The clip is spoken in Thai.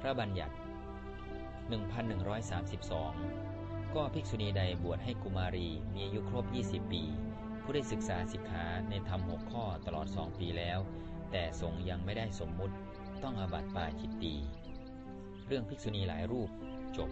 พระบัญญัติ 1132 ก็ภิกษุณีใดบวชให้กุมารีมีอายุครบ 20 ปี ผู้ได้ศึกษาสิกขาในธรรมหกข้อตลอดสองปีแล้ว แต่สงฆ์ยังไม่ได้สมมุติต้องอาบัติปาจิตตี เรื่องภิกษุณีหลายรูปจบ